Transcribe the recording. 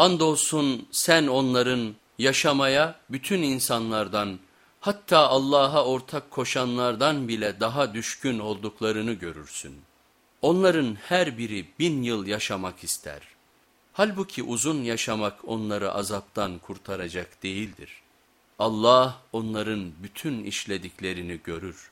Andolsun sen onların yaşamaya bütün insanlardan hatta Allah'a ortak koşanlardan bile daha düşkün olduklarını görürsün. Onların her biri bin yıl yaşamak ister. Halbuki uzun yaşamak onları azaptan kurtaracak değildir. Allah onların bütün işlediklerini görür.